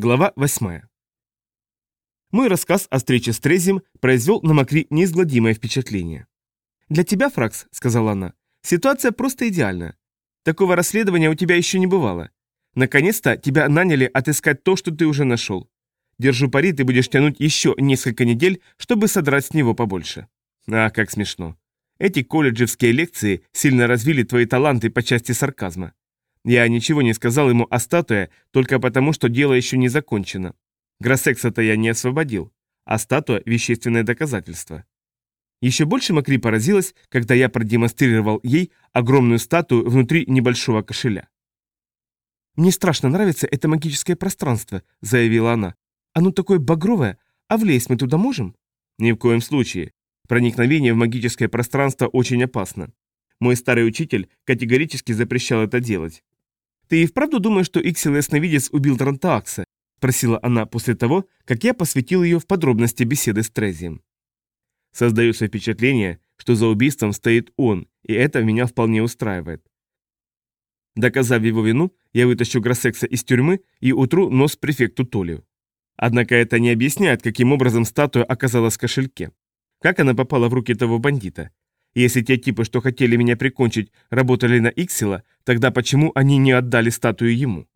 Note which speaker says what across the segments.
Speaker 1: Глава 8. Мой рассказ о встрече с Трезим произвел на Макри неизгладимое впечатление. «Для тебя, Фракс», — сказала она, — «ситуация просто идеальна. Такого расследования у тебя еще не бывало. Наконец-то тебя наняли отыскать то, что ты уже нашел. Держу пари, ты будешь тянуть еще несколько недель, чтобы содрать с него побольше». А, как смешно. Эти колледжевские лекции сильно развили твои таланты по части сарказма. Я ничего не сказал ему о статуе только потому, что дело еще не закончено. Гроссекса-то я не освободил, а статуя – вещественное доказательство. Еще больше Макри поразилась, когда я продемонстрировал ей огромную статую внутри небольшого кошеля. «Мне страшно нравится это магическое пространство», — заявила она. «Оно такое багровое, а влезть мы туда можем?» «Ни в коем случае. Проникновение в магическое пространство очень опасно. Мой старый учитель категорически запрещал это делать. «Ты и вправду думаешь, что Иксил Ясновидец убил Трантаакса?» – спросила она после того, как я посвятил ее в подробности беседы с Трезием. Создается впечатление, что за убийством стоит он, и это меня вполне устраивает. Доказав его вину, я вытащу Гроссекса из тюрьмы и утру нос префекту Толию. Однако это не объясняет, каким образом статуя оказалась в кошельке. Как она попала в руки того бандита? Если те типы, что хотели меня прикончить, работали на Иксила, тогда почему они не отдали статую ему?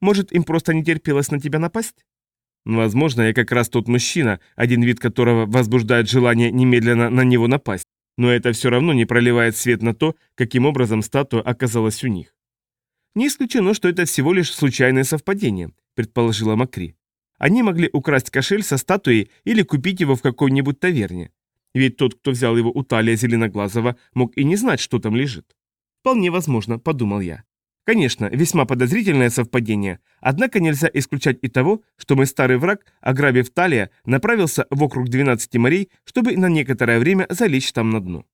Speaker 1: Может, им просто не терпелось на тебя напасть? Возможно, я как раз тот мужчина, один вид которого возбуждает желание немедленно на него напасть, но это все равно не проливает свет на то, каким образом статуя оказалась у них. Не исключено, что это всего лишь случайное совпадение, предположила Макри. Они могли украсть кошель со статуей или купить его в какой-нибудь таверне. Ведь тот, кто взял его у талия Зеленоглазого, мог и не знать, что там лежит. Вполне возможно, подумал я. Конечно, весьма подозрительное совпадение, однако нельзя исключать и того, что мой старый враг, ограбив Талия, направился в округ 12 морей, чтобы на некоторое время залечь там на дно.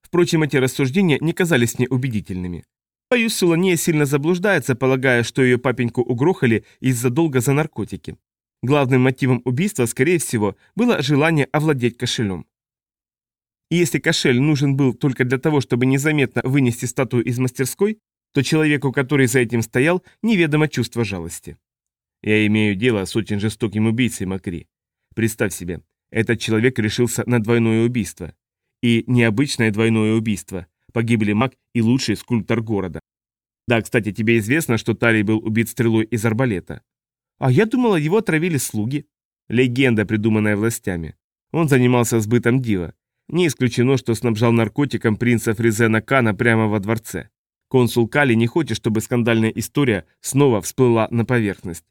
Speaker 1: Впрочем, эти рассуждения не казались мне убедительными. Боюсь, Сулания сильно заблуждается, полагая, что ее папеньку угрохали из-за долга за наркотики. Главным мотивом убийства, скорее всего, было желание овладеть кошелем. И если кошель нужен был только для того, чтобы незаметно вынести статую из мастерской, то человеку, который за этим стоял, неведомо чувство жалости. Я имею дело с очень жестоким убийцей Макри. Представь себе, этот человек решился на двойное убийство. И необычное двойное убийство. Погибли маг и лучший скульптор города. Да, кстати, тебе известно, что Талий был убит стрелой из арбалета. А я думала, его отравили слуги. Легенда, придуманная властями. Он занимался сбытом дива. Не исключено, что снабжал наркотиком принца Фризена Кана прямо во дворце. Консул Кали не хочет, чтобы скандальная история снова всплыла на поверхность.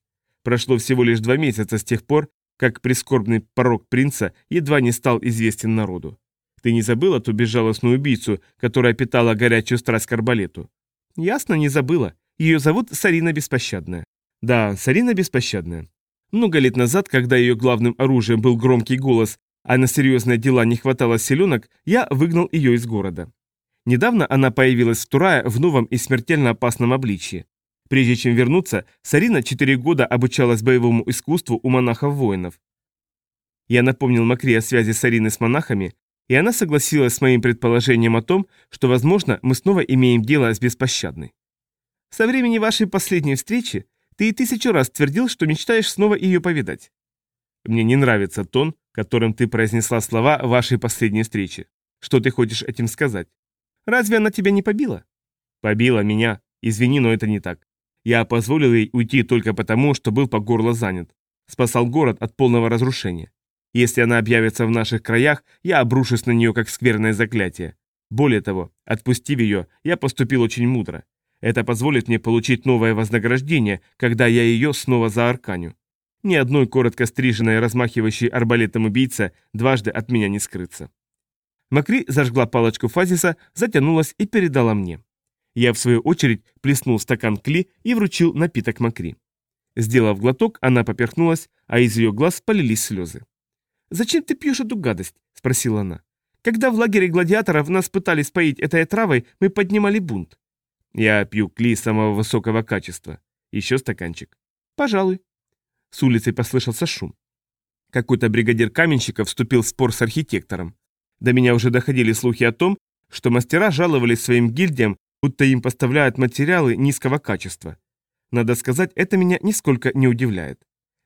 Speaker 1: Прошло всего лишь два месяца с тех пор, как прискорбный порог принца едва не стал известен народу. Ты не забыла ту безжалостную убийцу, которая питала горячую страсть к арбалету? Ясно, не забыла. Ее зовут Сарина Беспощадная. Да, Сарина беспощадная. Много лет назад, когда ее главным оружием был громкий голос, а на серьезные дела не хватало селенок, я выгнал ее из города. Недавно она появилась в Турае в новом и смертельно опасном обличье. Прежде чем вернуться, Сарина четыре года обучалась боевому искусству у монахов-воинов. Я напомнил Макри о связи Сарины с монахами, и она согласилась с моим предположением о том, что, возможно, мы снова имеем дело с беспощадной. Со времени вашей последней встречи ты тысячу раз твердил, что мечтаешь снова ее повидать. Мне не нравится тон, которым ты произнесла слова вашей последней встречи. Что ты хочешь этим сказать? Разве она тебя не побила? Побила меня. Извини, но это не так. Я позволил ей уйти только потому, что был по горло занят. Спасал город от полного разрушения. Если она объявится в наших краях, я обрушусь на нее как скверное заклятие. Более того, отпустив ее, я поступил очень мудро. Это позволит мне получить новое вознаграждение, когда я ее снова заарканю. Ни одной коротко стриженной, размахивающей арбалетом убийца дважды от меня не скрыться. Макри зажгла палочку фазиса, затянулась и передала мне. Я, в свою очередь, плеснул стакан кли и вручил напиток Макри. Сделав глоток, она поперхнулась, а из ее глаз полились слезы. «Зачем ты пьешь эту гадость?» – спросила она. «Когда в лагере гладиаторов нас пытались поить этой травой, мы поднимали бунт. Я пью кли самого высокого качества. Еще стаканчик. Пожалуй. С улицы послышался шум. Какой-то бригадир каменщиков вступил в спор с архитектором. До меня уже доходили слухи о том, что мастера жаловались своим гильдиям, будто им поставляют материалы низкого качества. Надо сказать, это меня нисколько не удивляет.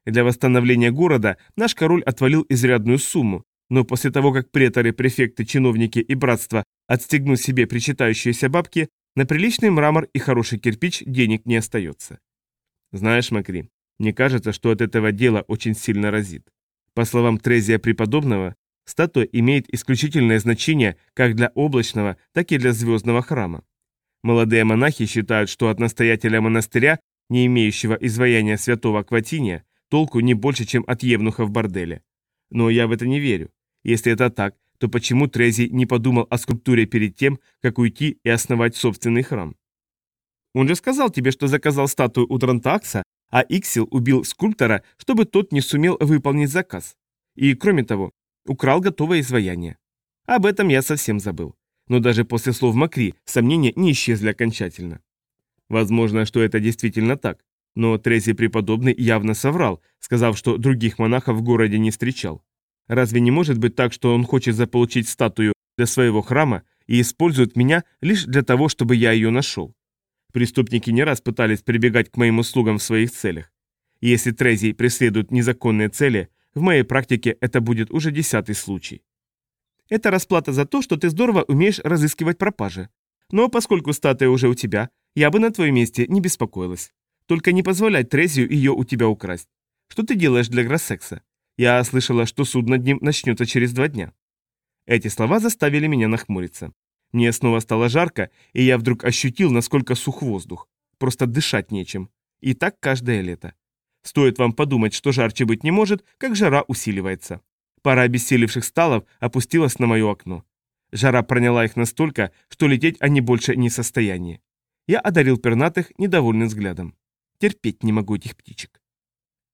Speaker 1: Для восстановления города наш король отвалил изрядную сумму, но после того, как преторы, префекты, чиновники и братство отстегнут себе причитающиеся бабки, на приличный мрамор и хороший кирпич денег не остается. Знаешь, Макри, мне кажется, что от этого дела очень сильно разит. По словам Трезия Преподобного, статуя имеет исключительное значение как для облачного, так и для звездного храма. Молодые монахи считают, что от настоятеля монастыря, не имеющего изваяния святого Кватиния, толку не больше, чем от евнуха в борделе. Но я в это не верю. Если это так, то почему Трези не подумал о скульптуре перед тем, как уйти и основать собственный храм? Он же сказал тебе, что заказал статую у Дрантакса, а Иксил убил скульптора, чтобы тот не сумел выполнить заказ. И, кроме того, украл готовое изваяние. Об этом я совсем забыл. Но даже после слов Макри сомнения не исчезли окончательно. Возможно, что это действительно так, но Трези преподобный явно соврал, сказав, что других монахов в городе не встречал. Разве не может быть так, что он хочет заполучить статую для своего храма и использует меня лишь для того, чтобы я ее нашел? Преступники не раз пытались прибегать к моим услугам в своих целях. И если Трези преследует незаконные цели, в моей практике это будет уже десятый случай. Это расплата за то, что ты здорово умеешь разыскивать пропажи. Но поскольку статуя уже у тебя, я бы на твоем месте не беспокоилась. Только не позволять Трезию ее у тебя украсть. Что ты делаешь для Гроссекса? Я слышала, что суд над ним начнется через два дня. Эти слова заставили меня нахмуриться. Мне снова стало жарко, и я вдруг ощутил, насколько сух воздух. Просто дышать нечем. И так каждое лето. Стоит вам подумать, что жарче быть не может, как жара усиливается. Пара обессилевших сталов опустилась на мое окно. Жара проняла их настолько, что лететь они больше не в состоянии. Я одарил пернатых недовольным взглядом. Терпеть не могу этих птичек.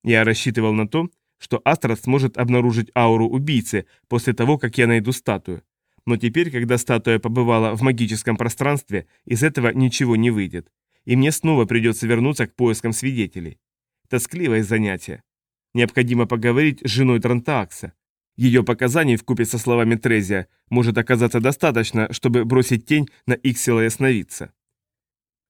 Speaker 1: Я рассчитывал на то, что Астрад сможет обнаружить ауру убийцы после того, как я найду статую. Но теперь, когда статуя побывала в магическом пространстве, из этого ничего не выйдет. И мне снова придется вернуться к поискам свидетелей. Тоскливое занятие. Необходимо поговорить с женой Трантаакса. Ее показаний вкупе со словами Трезия может оказаться достаточно, чтобы бросить тень на Иксила и остановиться.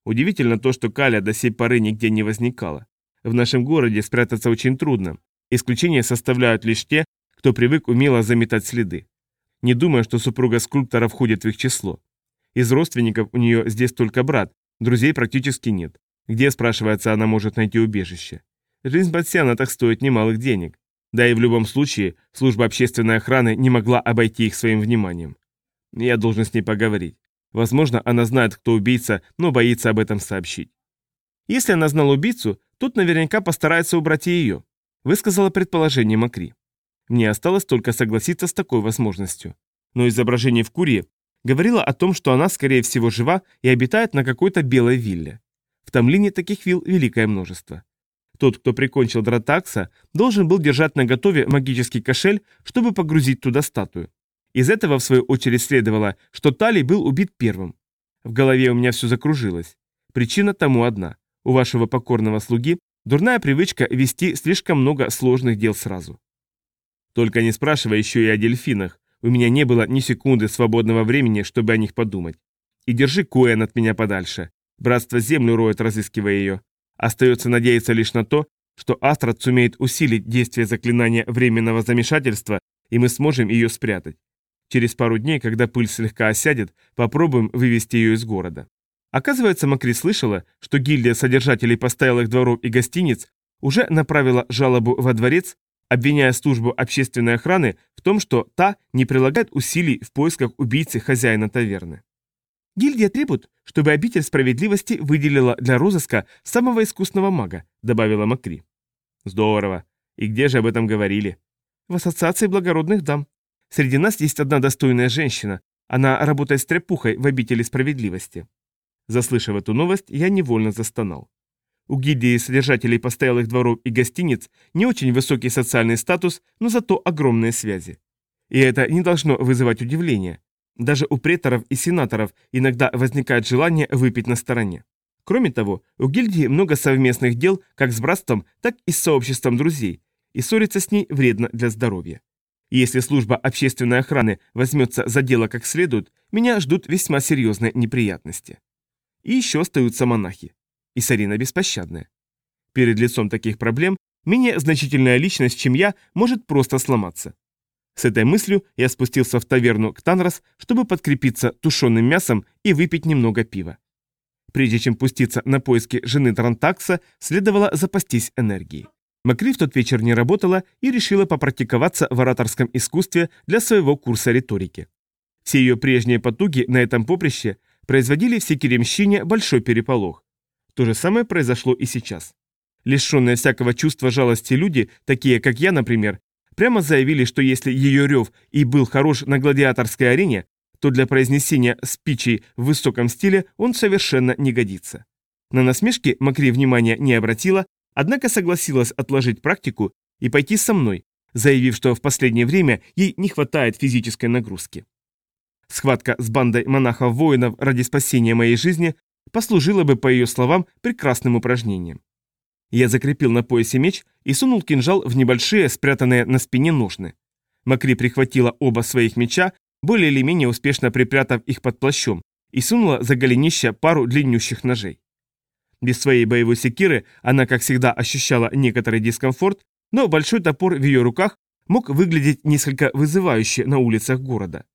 Speaker 1: Удивительно то, что Каля до сей поры нигде не возникала. В нашем городе спрятаться очень трудно, Исключение составляют лишь те, кто привык умело заметать следы. Не думая, что супруга скульптора входит в их число. Из родственников у нее здесь только брат, друзей практически нет. Где, спрашивается, она может найти убежище? Жизнь Батсиана так стоит немалых денег. Да и в любом случае, служба общественной охраны не могла обойти их своим вниманием. Я должен с ней поговорить. Возможно, она знает, кто убийца, но боится об этом сообщить. Если она знала убийцу, тот наверняка постарается убрать и ее высказала предположение Макри. Мне осталось только согласиться с такой возможностью. Но изображение в Курии говорило о том, что она, скорее всего, жива и обитает на какой-то белой вилле. В Тамлине таких вилл великое множество. Тот, кто прикончил Дратакса, должен был держать на готове магический кошель, чтобы погрузить туда статую. Из этого, в свою очередь, следовало, что Талий был убит первым. В голове у меня все закружилось. Причина тому одна. У вашего покорного слуги Дурная привычка вести слишком много сложных дел сразу. Только не спрашивай еще и о дельфинах. У меня не было ни секунды свободного времени, чтобы о них подумать. И держи Коэн от меня подальше. Братство землю роет, разыскивая ее. Остается надеяться лишь на то, что Астрад сумеет усилить действие заклинания временного замешательства, и мы сможем ее спрятать. Через пару дней, когда пыль слегка осядет, попробуем вывести ее из города. Оказывается, Макри слышала, что гильдия содержателей постоялых дворов и гостиниц уже направила жалобу во дворец, обвиняя службу общественной охраны в том, что та не прилагает усилий в поисках убийцы хозяина таверны. «Гильдия требует, чтобы обитель справедливости выделила для розыска самого искусного мага», добавила Макри. «Здорово. И где же об этом говорили?» «В ассоциации благородных дам. Среди нас есть одна достойная женщина. Она работает с трепухой в обители справедливости. Заслышав эту новость, я невольно застонал. У гильдии содержателей постоялых дворов и гостиниц не очень высокий социальный статус, но зато огромные связи. И это не должно вызывать удивления. Даже у преторов и сенаторов иногда возникает желание выпить на стороне. Кроме того, у гильдии много совместных дел как с братством, так и с сообществом друзей, и ссориться с ней вредно для здоровья. Если служба общественной охраны возьмется за дело как следует, меня ждут весьма серьезные неприятности. И еще остаются монахи. и Сарина беспощадная. Перед лицом таких проблем менее значительная личность, чем я, может просто сломаться. С этой мыслью я спустился в таверну к Танрос, чтобы подкрепиться тушеным мясом и выпить немного пива. Прежде чем пуститься на поиски жены Трантакса, следовало запастись энергией. Макри в тот вечер не работала и решила попрактиковаться в ораторском искусстве для своего курса риторики. Все ее прежние потуги на этом поприще производили в Секиремщине большой переполох. То же самое произошло и сейчас. Лишенные всякого чувства жалости люди, такие как я, например, прямо заявили, что если ее рев и был хорош на гладиаторской арене, то для произнесения спичей в высоком стиле он совершенно не годится. На насмешки Макри внимания не обратила, однако согласилась отложить практику и пойти со мной, заявив, что в последнее время ей не хватает физической нагрузки. Схватка с бандой монахов-воинов ради спасения моей жизни послужила бы, по ее словам, прекрасным упражнением. Я закрепил на поясе меч и сунул кинжал в небольшие, спрятанные на спине ножны. Макри прихватила оба своих меча, более или менее успешно припрятав их под плащом, и сунула за голенище пару длиннющих ножей. Без своей боевой секиры она, как всегда, ощущала некоторый дискомфорт, но большой топор в ее руках мог выглядеть несколько вызывающе на улицах города.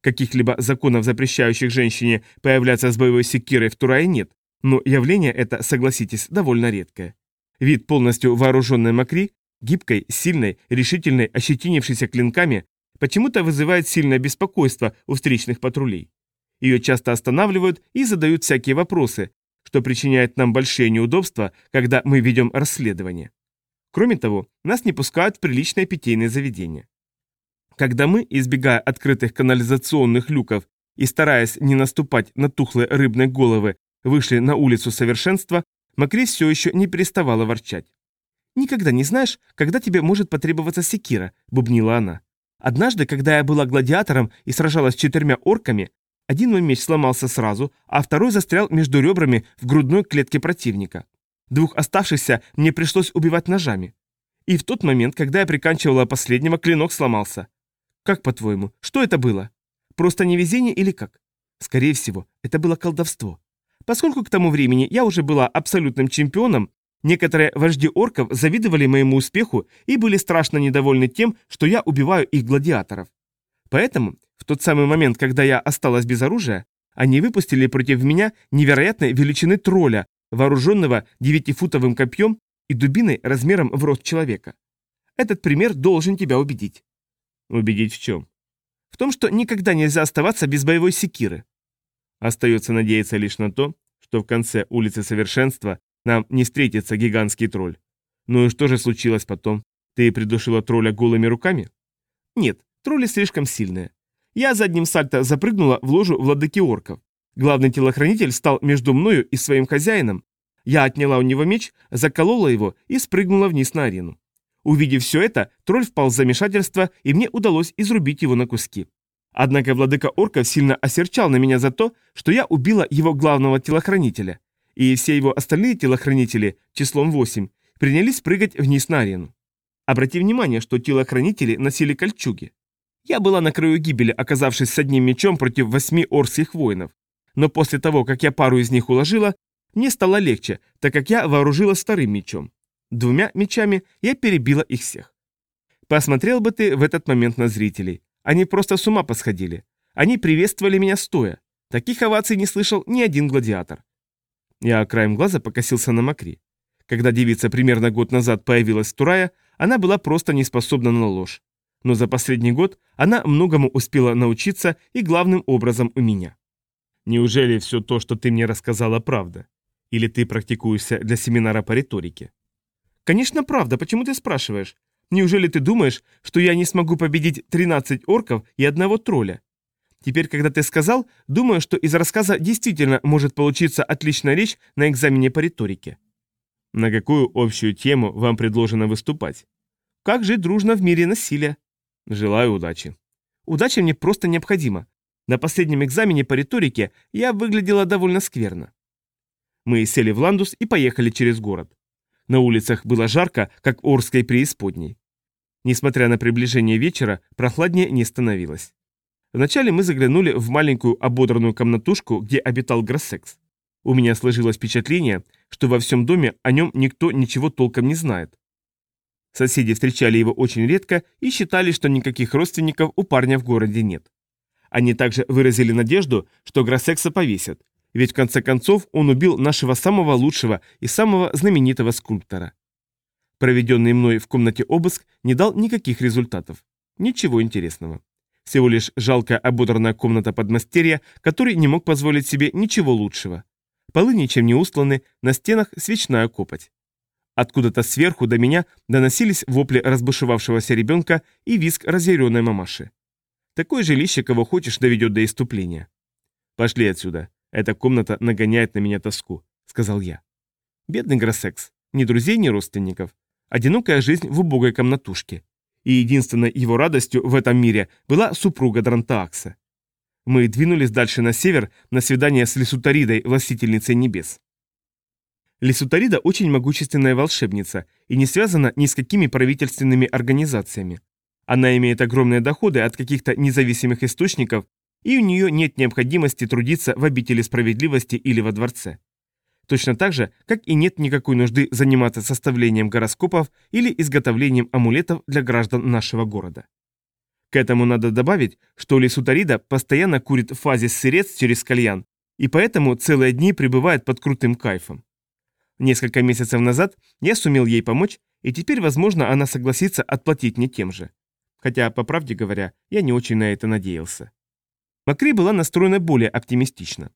Speaker 1: Каких-либо законов, запрещающих женщине появляться с боевой секирой в Турае нет, но явление это, согласитесь, довольно редкое. Вид полностью вооруженной Макри, гибкой, сильной, решительной, ощетинившейся клинками, почему-то вызывает сильное беспокойство у встречных патрулей. Ее часто останавливают и задают всякие вопросы, что причиняет нам большие неудобства, когда мы ведем расследование. Кроме того, нас не пускают в приличное питейное заведение. Когда мы, избегая открытых канализационных люков и стараясь не наступать на тухлые рыбные головы, вышли на улицу совершенства, Макри все еще не переставала ворчать. «Никогда не знаешь, когда тебе может потребоваться секира», — бубнила она. «Однажды, когда я была гладиатором и сражалась с четырьмя орками, один мой меч сломался сразу, а второй застрял между ребрами в грудной клетке противника. Двух оставшихся мне пришлось убивать ножами. И в тот момент, когда я приканчивала последнего, клинок сломался. Как по-твоему, что это было? Просто невезение или как? Скорее всего, это было колдовство. Поскольку к тому времени я уже была абсолютным чемпионом, некоторые вожди орков завидовали моему успеху и были страшно недовольны тем, что я убиваю их гладиаторов. Поэтому в тот самый момент, когда я осталась без оружия, они выпустили против меня невероятной величины тролля, вооруженного девятифутовым копьем и дубиной размером в рост человека. Этот пример должен тебя убедить.
Speaker 2: Убедить в чем?
Speaker 1: В том, что никогда нельзя оставаться без боевой секиры.
Speaker 2: Остается надеяться лишь на то, что в конце улицы Совершенства нам не встретится гигантский тролль. Ну и что же случилось потом? Ты придушила тролля голыми руками?
Speaker 1: Нет, тролли слишком сильные. Я задним сальто запрыгнула в ложу владыки орков. Главный телохранитель стал между мною и своим хозяином. Я отняла у него меч, заколола его и спрыгнула вниз на арену. Увидев все это, тролль впал в замешательство, и мне удалось изрубить его на куски. Однако владыка орков сильно осерчал на меня за то, что я убила его главного телохранителя, и все его остальные телохранители, числом 8, принялись прыгать вниз на арену. Обрати внимание, что телохранители носили кольчуги. Я была на краю гибели, оказавшись с одним мечом против восьми орских воинов. Но после того, как я пару из них уложила, мне стало легче, так как я вооружилась вторым мечом. Двумя мечами я перебила их всех. Посмотрел бы ты в этот момент на зрителей. Они просто с ума посходили. Они приветствовали меня стоя. Таких оваций не слышал ни один гладиатор. Я краем глаза покосился на Макри. Когда девица примерно год назад появилась в Турая, она была просто не способна на ложь но за последний год она многому успела научиться и главным образом у меня.
Speaker 2: Неужели все то, что ты мне рассказала, правда? Или ты практикуешься для семинара по риторике?
Speaker 1: Конечно, правда. Почему ты спрашиваешь? Неужели ты думаешь, что я не смогу победить 13 орков и одного тролля? Теперь, когда ты сказал, думаю, что из рассказа действительно может получиться отличная речь на экзамене по риторике.
Speaker 2: На какую общую тему вам предложено выступать?
Speaker 1: Как жить дружно в мире насилия?
Speaker 2: Желаю удачи.
Speaker 1: Удача мне просто необходима. На последнем экзамене по риторике я выглядела довольно скверно. Мы сели в Ландус и поехали через город. На улицах было жарко, как в Орской преисподней. Несмотря на приближение вечера, прохладнее не становилось. Вначале мы заглянули в маленькую ободранную комнатушку, где обитал Гроссекс. У меня сложилось впечатление, что во всем доме о нем никто ничего толком не знает. Соседи встречали его очень редко и считали, что никаких родственников у парня в городе нет. Они также выразили надежду, что Гроссекса повесят, ведь в конце концов он убил нашего самого лучшего и самого знаменитого скульптора. Проведенный мной в комнате обыск не дал никаких результатов. Ничего интересного. Всего лишь жалкая ободранная комната подмастерья, который не мог позволить себе ничего лучшего. Полы ничем не устланы, на стенах свечная копоть. Откуда-то сверху до меня доносились вопли разбушевавшегося ребенка и визг разъяренной мамаши. Такое жилище, кого хочешь, доведет до иступления. «Пошли отсюда. Эта комната нагоняет на меня тоску», — сказал я. Бедный Гроссекс. Ни друзей, ни родственников. Одинокая жизнь в убогой комнатушке. И единственной его радостью в этом мире была супруга Дрантаакса. Мы двинулись дальше на север на свидание с Лисутаридой, властительницей небес. Лисутарида очень могущественная волшебница и не связана ни с какими правительственными организациями. Она имеет огромные доходы от каких-то независимых источников, и у нее нет необходимости трудиться в обители справедливости или во дворце. Точно так же, как и нет никакой нужды заниматься составлением гороскопов или изготовлением амулетов для граждан нашего города. К этому надо добавить, что Лисутарида постоянно курит в фазе сырец через кальян, и поэтому целые дни пребывает под крутым кайфом. Несколько месяцев назад я сумел ей помочь, и теперь, возможно, она согласится отплатить мне тем же. Хотя, по правде говоря, я не очень на это надеялся. Макри была настроена более оптимистично.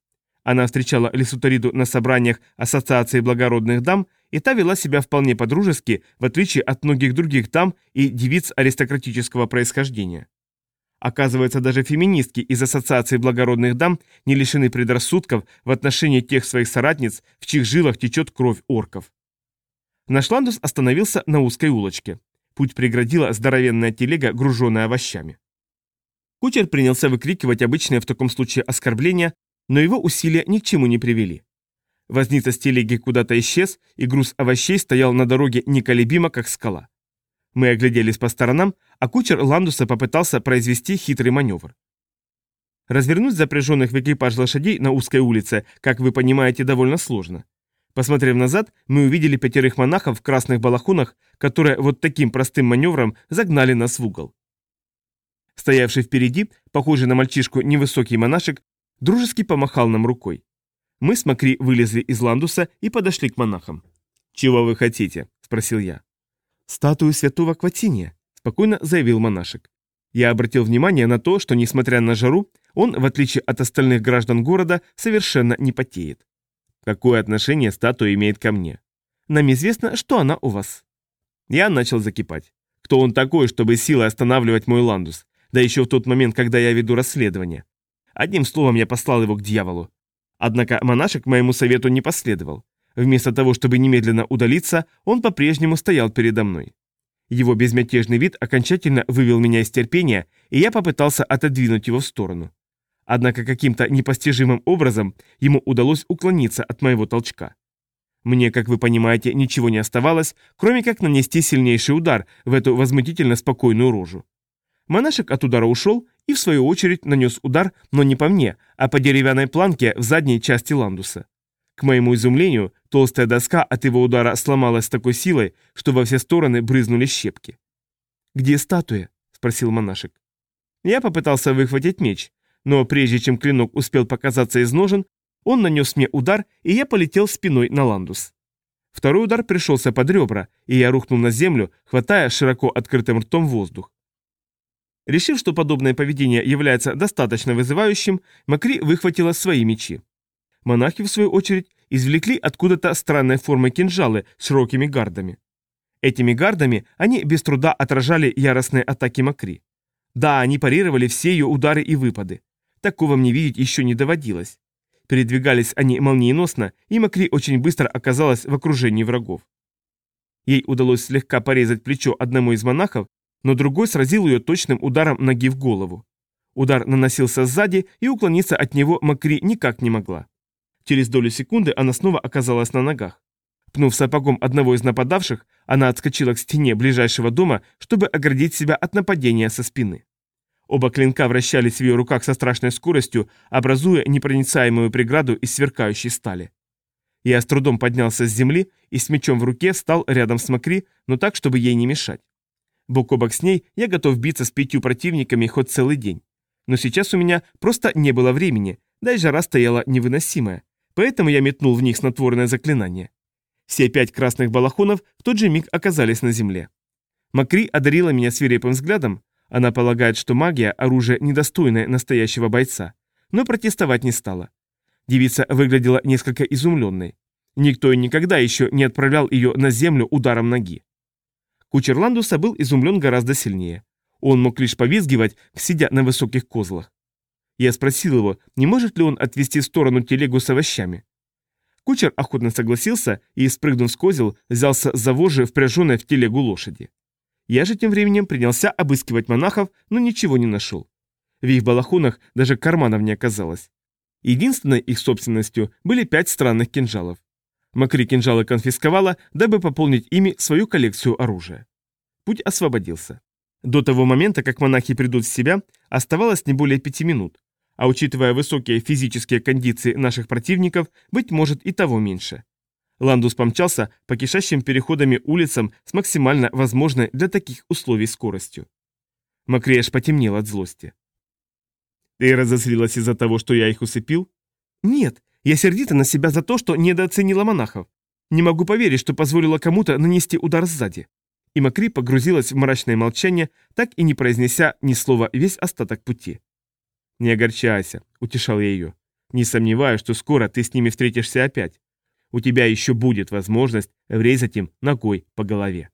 Speaker 1: Она встречала Лисутариду на собраниях Ассоциации благородных дам, и та вела себя вполне по-дружески, в отличие от многих других дам и девиц аристократического происхождения. Оказывается, даже феминистки из Ассоциации благородных дам не лишены предрассудков в отношении тех своих соратниц, в чьих жилах течет кровь орков. Наш ландус остановился на узкой улочке. Путь преградила здоровенная телега, груженная овощами. Кучер принялся выкрикивать обычные в таком случае оскорбления, но его усилия ни к чему не привели. Возница с телеги куда-то исчез, и груз овощей стоял на дороге неколебимо, как скала. Мы огляделись по сторонам, а кучер Ландуса попытался произвести хитрый маневр. Развернуть запряженных в экипаж лошадей на узкой улице, как вы понимаете, довольно сложно. Посмотрев назад, мы увидели пятерых монахов в красных балахонах, которые вот таким простым маневром загнали нас в угол. Стоявший впереди, похожий на мальчишку невысокий монашек, дружески помахал нам рукой. Мы с Макри вылезли из ландуса и подошли к монахам. «Чего вы хотите?» – спросил я. «Статую святого Кватиния», – спокойно заявил монашек. Я обратил внимание на то, что, несмотря на жару, он, в отличие от остальных граждан города, совершенно не потеет. Какое отношение статуя имеет ко мне? Нам известно, что она у вас. Я начал закипать. Кто он такой, чтобы силой останавливать мой ландус? Да еще в тот момент, когда я веду расследование. Одним словом, я послал его к дьяволу. Однако монашек моему совету не последовал. Вместо того, чтобы немедленно удалиться, он по-прежнему стоял передо мной. Его безмятежный вид окончательно вывел меня из терпения, и я попытался отодвинуть его в сторону. Однако каким-то непостижимым образом ему удалось уклониться от моего толчка. Мне, как вы понимаете, ничего не оставалось, кроме как нанести сильнейший удар в эту возмутительно спокойную рожу. Монашек от удара ушел и, в свою очередь, нанес удар, но не по мне, а по деревянной планке в задней части ландуса. К моему изумлению, толстая доска от его удара сломалась с такой силой, что во все стороны брызнули щепки. «Где статуя?» – спросил монашек. Я попытался выхватить меч, но прежде чем клинок успел показаться из ножен, он нанес мне удар, и я полетел спиной на ландус. Второй удар пришелся под ребра, и я рухнул на землю, хватая широко открытым ртом воздух. Решив, что подобное поведение является достаточно вызывающим, Макри выхватила свои мечи. Монахи, в свою очередь, извлекли откуда-то странной формы кинжалы с широкими гардами. Этими гардами они без труда отражали яростные атаки Макри. Да, они парировали все ее удары и выпады. Такого мне видеть еще не доводилось. Передвигались они молниеносно, и Макри очень быстро оказалась в окружении врагов. Ей удалось слегка порезать плечо одному из монахов, но другой сразил ее точным ударом ноги в голову. Удар наносился сзади, и уклониться от него Макри никак не могла. Через долю секунды она снова оказалась на ногах. Пнув сапогом одного из нападавших, она отскочила к стене ближайшего дома, чтобы оградить себя от нападения со спины. Оба клинка вращались в ее руках со страшной скоростью, образуя непроницаемую преграду из сверкающей стали. Я с трудом поднялся с земли и с мечом в руке встал рядом с Макри, но так, чтобы ей не мешать. Бок о бок с ней я готов биться с пятью противниками хоть целый день. Но сейчас у меня просто не было времени, да и жара стояла невыносимая, поэтому я метнул в них снотворное заклинание. Все пять красных балахонов в тот же миг оказались на земле. Макри одарила меня свирепым взглядом, она полагает, что магия – оружие недостойное настоящего бойца, но протестовать не стала. Девица выглядела несколько изумленной. Никто и никогда еще не отправлял ее на землю ударом ноги. Кучер Ландуса был изумлен гораздо сильнее. Он мог лишь повизгивать, сидя на высоких козлах. Я спросил его, не может ли он отвести в сторону телегу с овощами. Кучер охотно согласился и, спрыгнув с козел, взялся за вожжи, впряженной в телегу лошади. Я же тем временем принялся обыскивать монахов, но ничего не нашел. В их балахонах даже карманов не оказалось. Единственной их собственностью были пять странных кинжалов. Макри кинжалы конфисковала, дабы пополнить ими свою коллекцию оружия. Путь освободился. До того момента, как монахи придут в себя, оставалось не более пяти минут, а учитывая высокие физические кондиции наших противников, быть может и того меньше. Ландус помчался по кишащим переходами улицам с максимально возможной для таких условий скоростью. Макриэш потемнел от злости. «Ты разозлилась из-за того, что я их усыпил?» «Нет, я сердита на себя за то, что недооценила монахов. Не могу поверить, что позволила кому-то нанести удар сзади». И Макри погрузилась в мрачное молчание, так и не произнеся ни слова весь остаток пути. «Не огорчайся», — утешал я ее. «Не сомневаюсь, что скоро ты с ними встретишься опять. У тебя еще будет возможность врезать им ногой по голове».